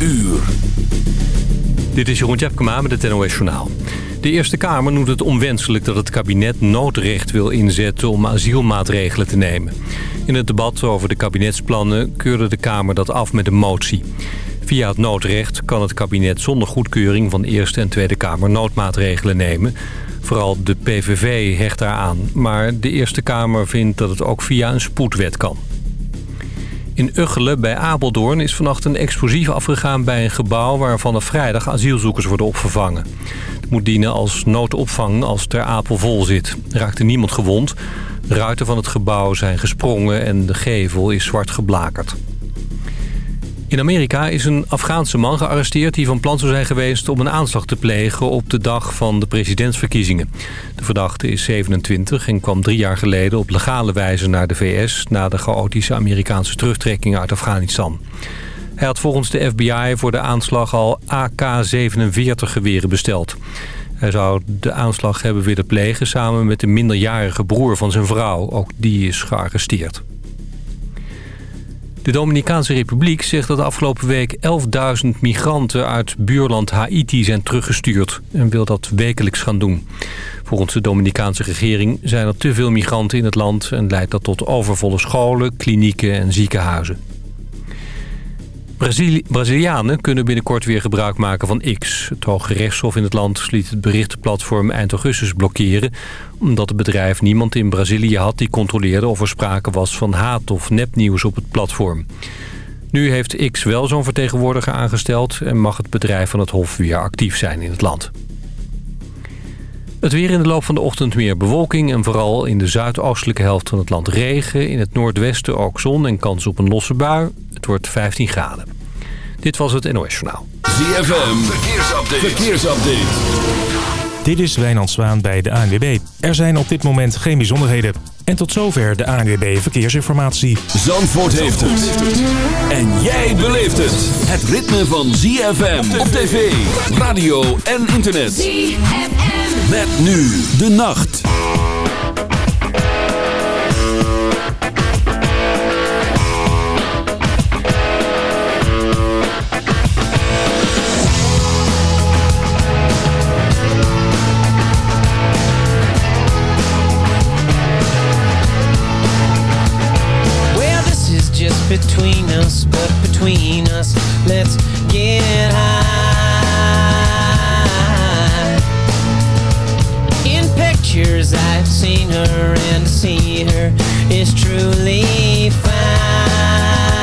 uur. Dit is Jeroen Tjepkema met het NOS Journaal. De Eerste Kamer noemt het onwenselijk dat het kabinet noodrecht wil inzetten om asielmaatregelen te nemen. In het debat over de kabinetsplannen keurde de Kamer dat af met een motie. Via het noodrecht kan het kabinet zonder goedkeuring van Eerste en Tweede Kamer noodmaatregelen nemen. Vooral de PVV hecht daaraan, maar de Eerste Kamer vindt dat het ook via een spoedwet kan. In Uggelen bij Apeldoorn is vannacht een explosief afgegaan bij een gebouw... waar vanaf vrijdag asielzoekers worden opgevangen. Het moet dienen als noodopvang als Ter Apel vol zit. Er raakte niemand gewond. Ruiten van het gebouw zijn gesprongen en de gevel is zwart geblakerd. In Amerika is een Afghaanse man gearresteerd die van plan zou zijn geweest om een aanslag te plegen op de dag van de presidentsverkiezingen. De verdachte is 27 en kwam drie jaar geleden op legale wijze naar de VS na de chaotische Amerikaanse terugtrekking uit Afghanistan. Hij had volgens de FBI voor de aanslag al AK-47 geweren besteld. Hij zou de aanslag hebben willen plegen samen met de minderjarige broer van zijn vrouw. Ook die is gearresteerd. De Dominicaanse Republiek zegt dat de afgelopen week 11.000 migranten uit buurland Haiti zijn teruggestuurd en wil dat wekelijks gaan doen. Volgens de Dominicaanse regering zijn er te veel migranten in het land en leidt dat tot overvolle scholen, klinieken en ziekenhuizen. Brazili Brazilianen kunnen binnenkort weer gebruik maken van X. Het Hoge Rechtshof in het land liet het berichtenplatform eind augustus blokkeren... omdat het bedrijf niemand in Brazilië had die controleerde of er sprake was van haat of nepnieuws op het platform. Nu heeft X wel zo'n vertegenwoordiger aangesteld... en mag het bedrijf van het Hof weer actief zijn in het land. Het weer in de loop van de ochtend meer bewolking... en vooral in de zuidoostelijke helft van het land regen. In het noordwesten ook zon en kans op een losse bui. Wordt 15 graden. Dit was het NOS Journaal. ZFM, verkeersupdate. verkeersupdate. Dit is Wijnand Zwaan bij de ANWB. Er zijn op dit moment geen bijzonderheden. En tot zover de ANWB Verkeersinformatie. Zandvoort heeft het. En jij beleeft het. Het ritme van ZFM op tv, radio en internet. ZFM. Met nu de nacht. Between us, but between us, let's get high. In pictures, I've seen her, and to see her is truly fine.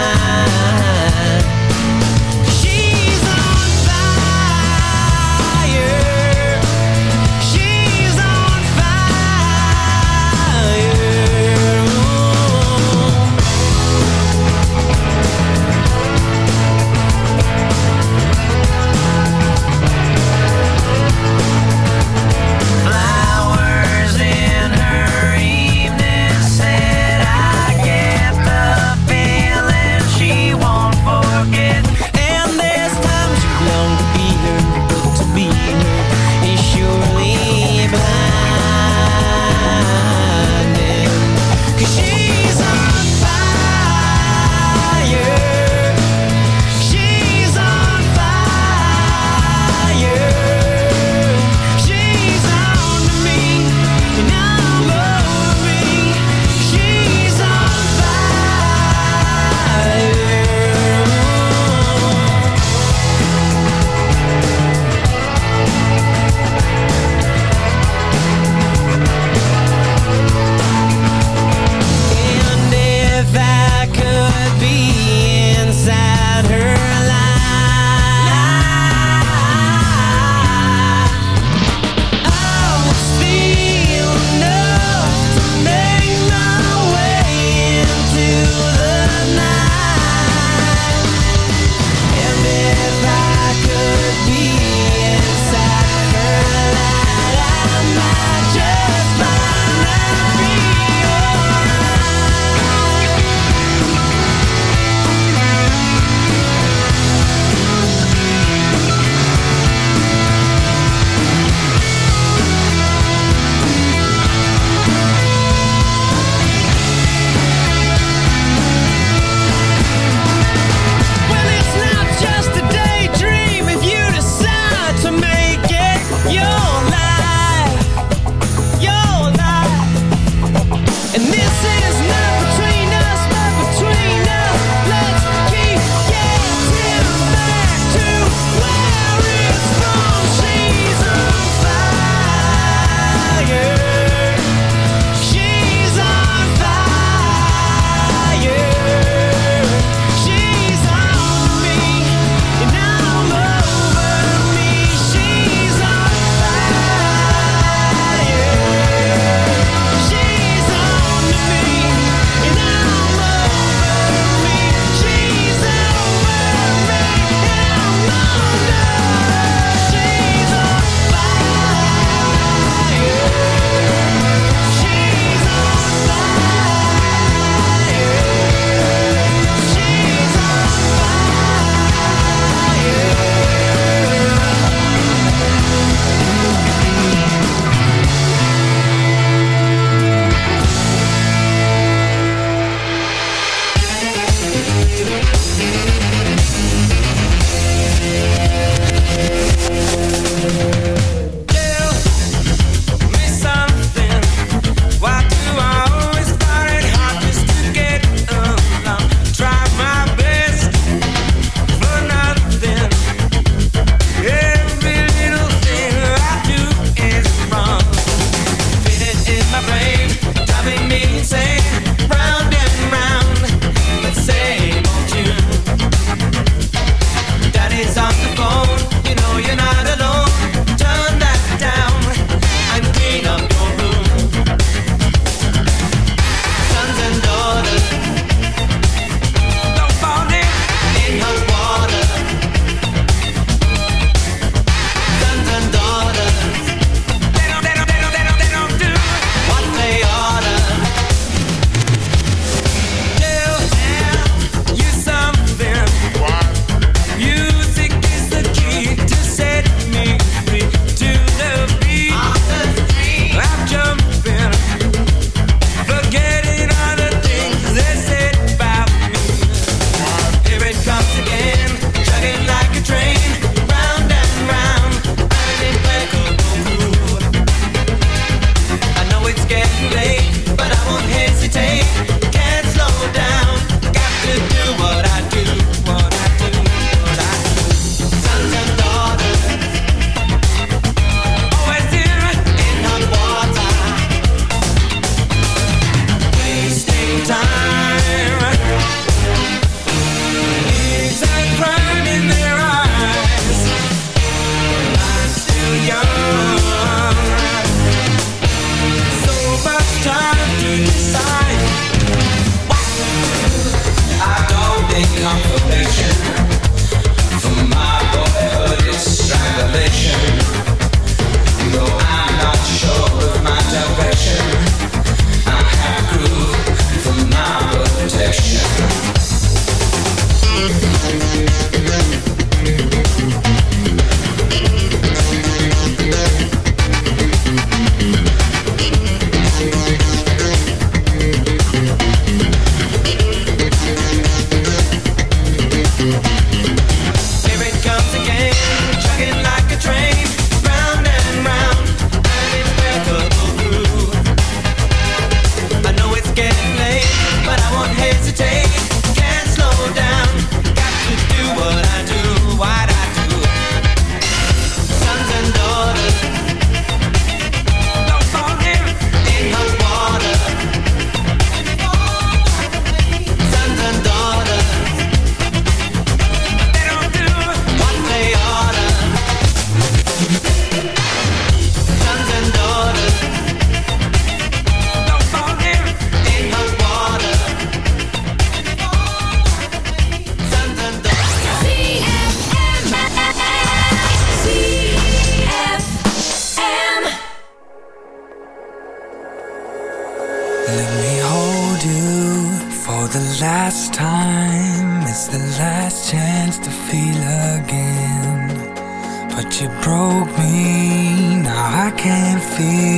feel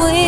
We.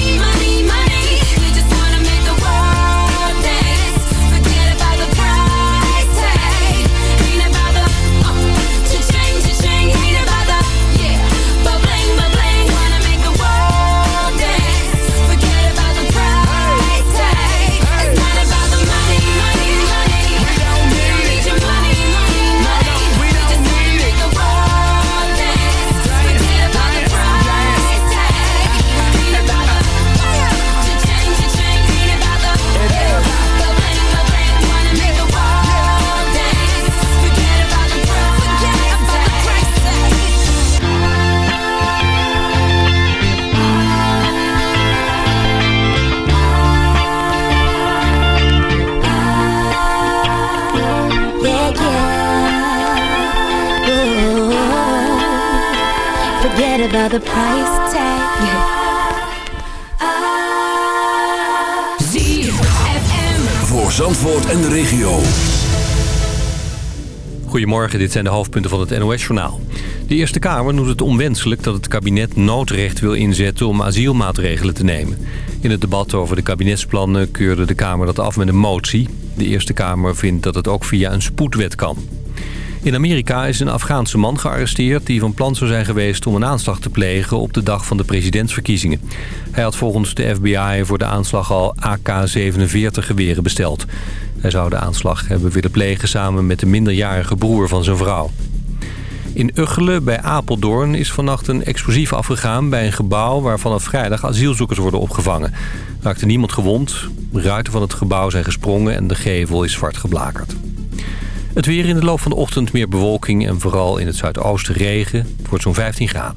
The price tag. ZFM. Voor Zandvoort en de regio. Goedemorgen, dit zijn de hoofdpunten van het NOS-journaal. De Eerste Kamer noemt het onwenselijk dat het kabinet noodrecht wil inzetten om asielmaatregelen te nemen. In het debat over de kabinetsplannen keurde de Kamer dat af met een motie. De Eerste Kamer vindt dat het ook via een spoedwet kan. In Amerika is een Afghaanse man gearresteerd die van plan zou zijn geweest om een aanslag te plegen op de dag van de presidentsverkiezingen. Hij had volgens de FBI voor de aanslag al AK-47 geweren besteld. Hij zou de aanslag hebben willen plegen samen met de minderjarige broer van zijn vrouw. In Uggelen bij Apeldoorn is vannacht een explosief afgegaan bij een gebouw waar vanaf vrijdag asielzoekers worden opgevangen. Raakte niemand gewond, ruiten van het gebouw zijn gesprongen en de gevel is zwart geblakerd. Het weer in de loop van de ochtend meer bewolking en vooral in het zuidoosten regen. Het wordt zo'n 15 graden.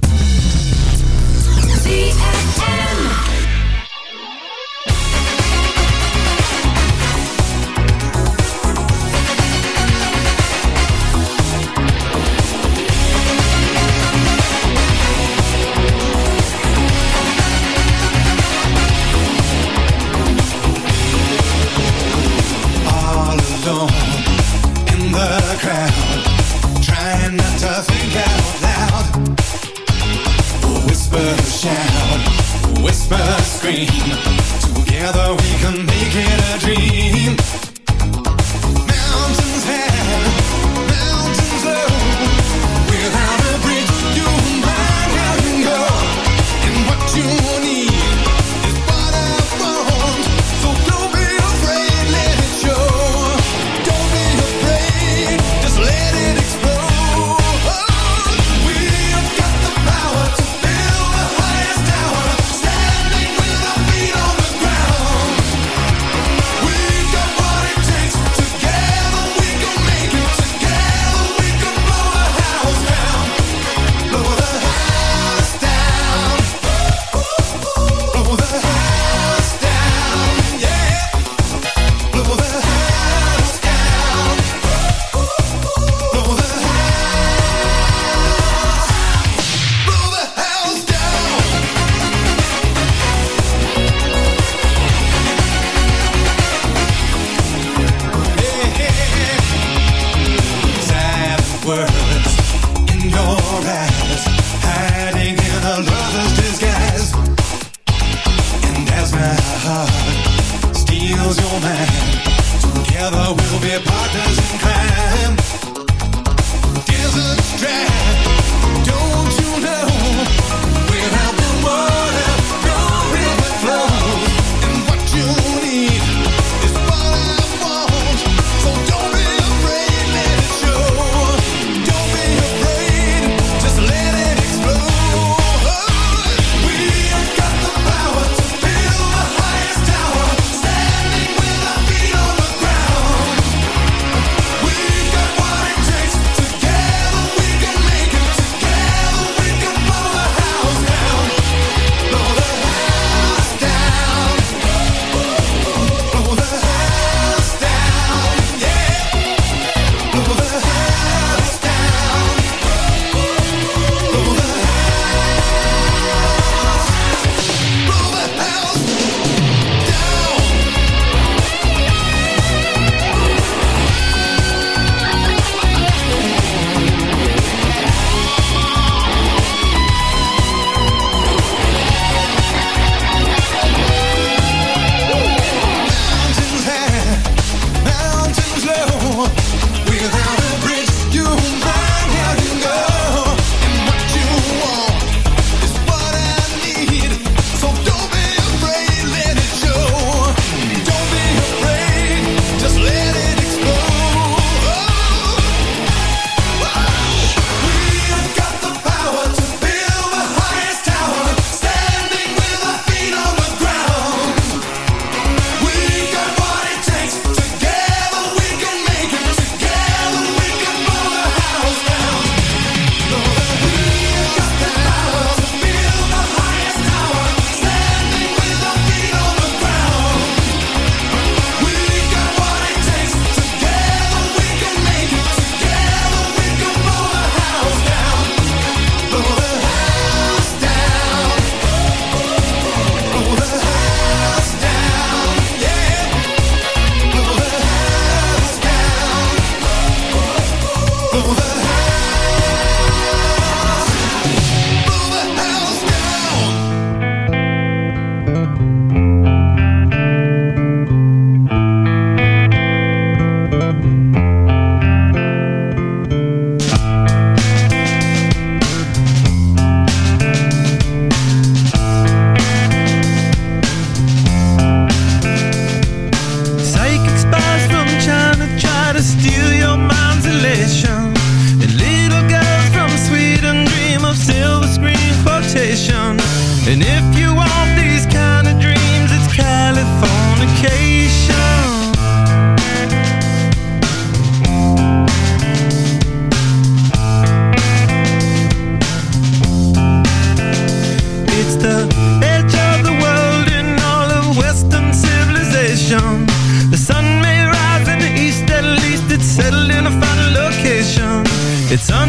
It's on.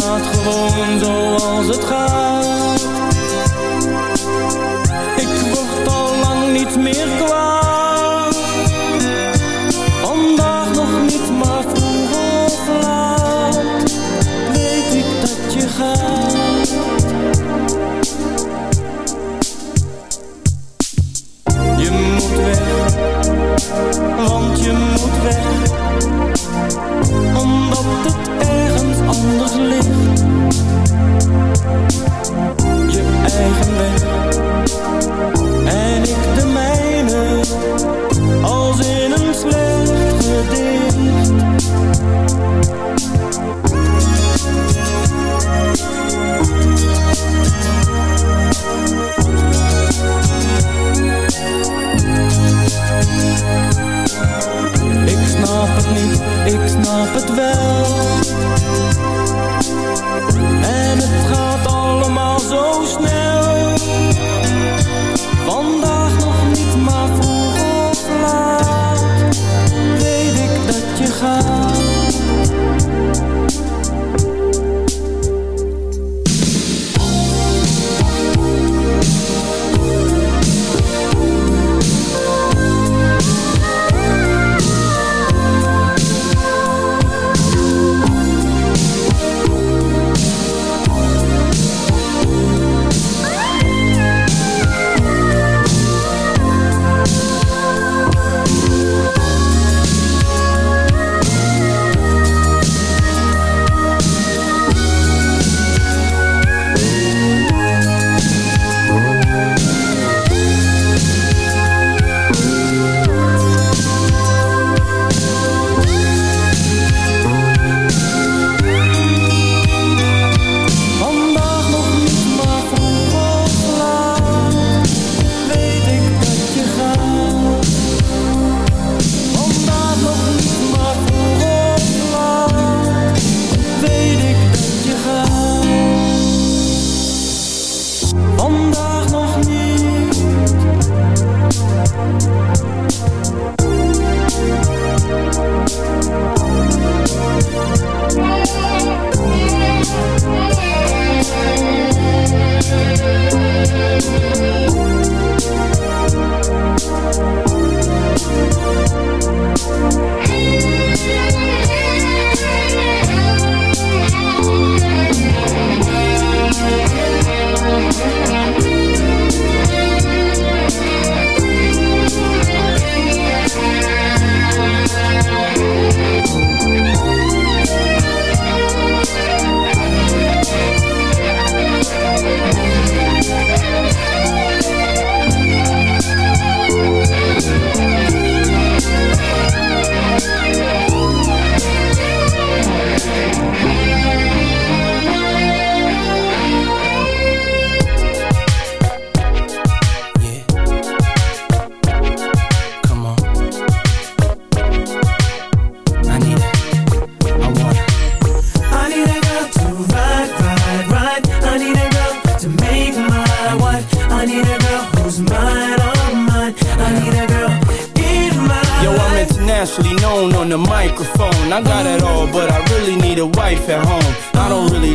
Gaat gewoon zoals het.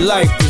like this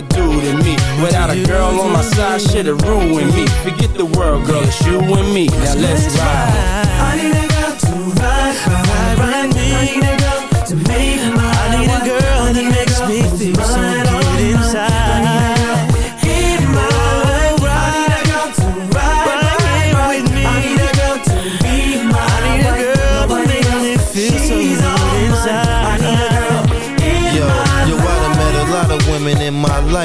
do to me. Without a girl on my side, shit'll ruin me. Forget the world, girl, it's you and me. Now let's ride.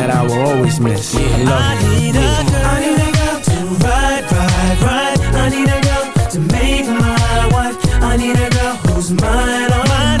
that I will always miss. I love you. need a girl, I need a girl to ride, ride, ride. I need a girl to make my wife. I need a girl who's mine, all mine.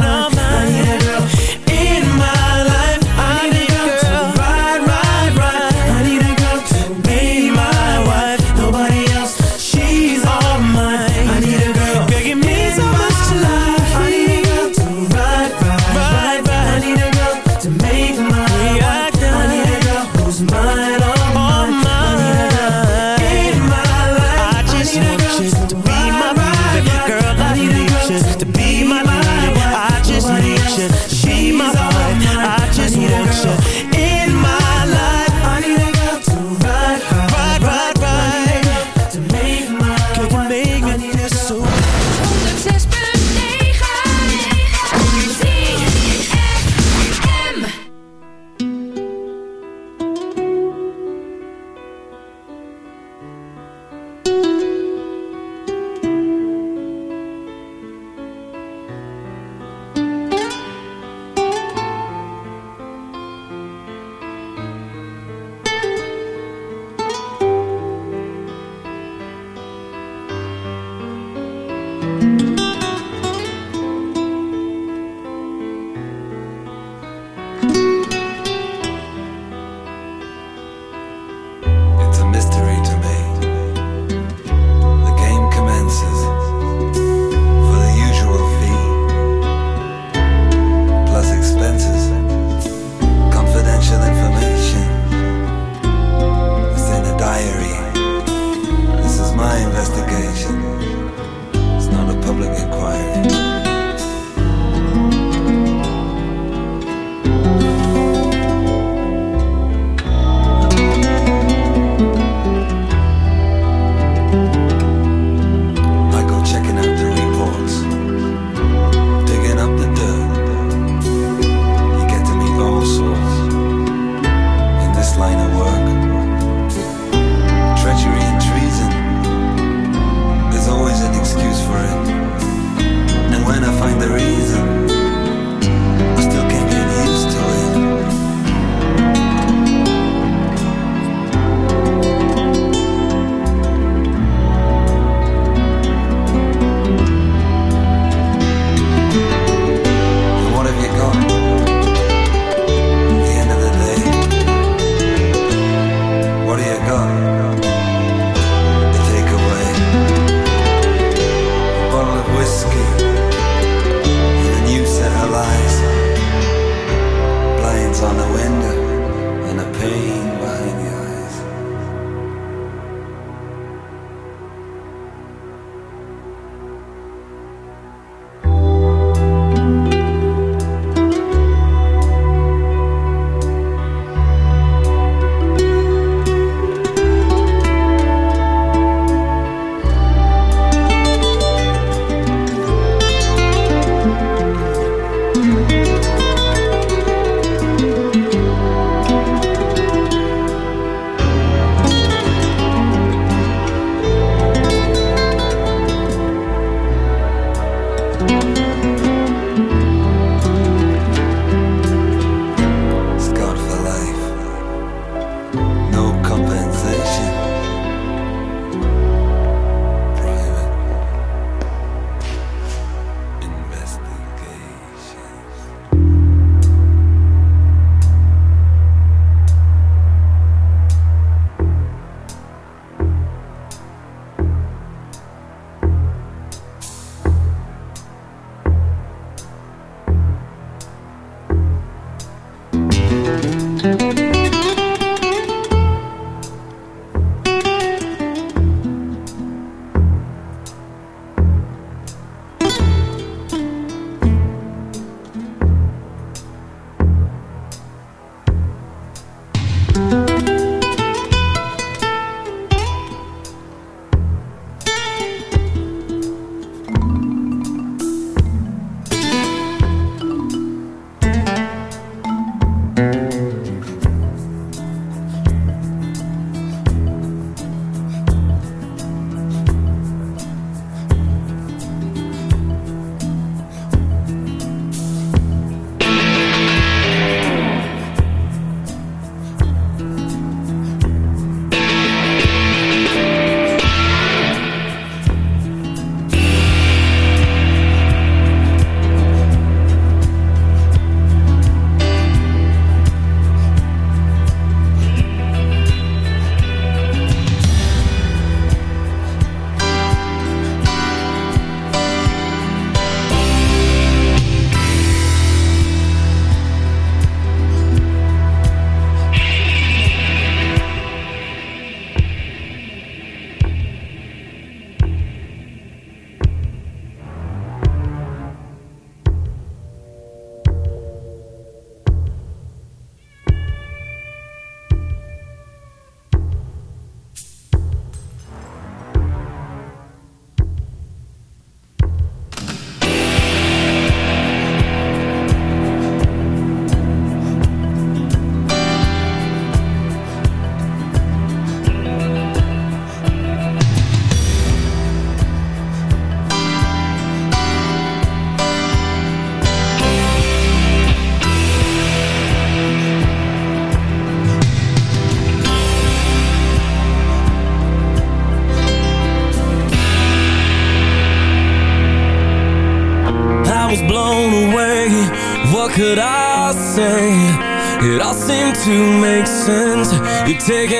Take it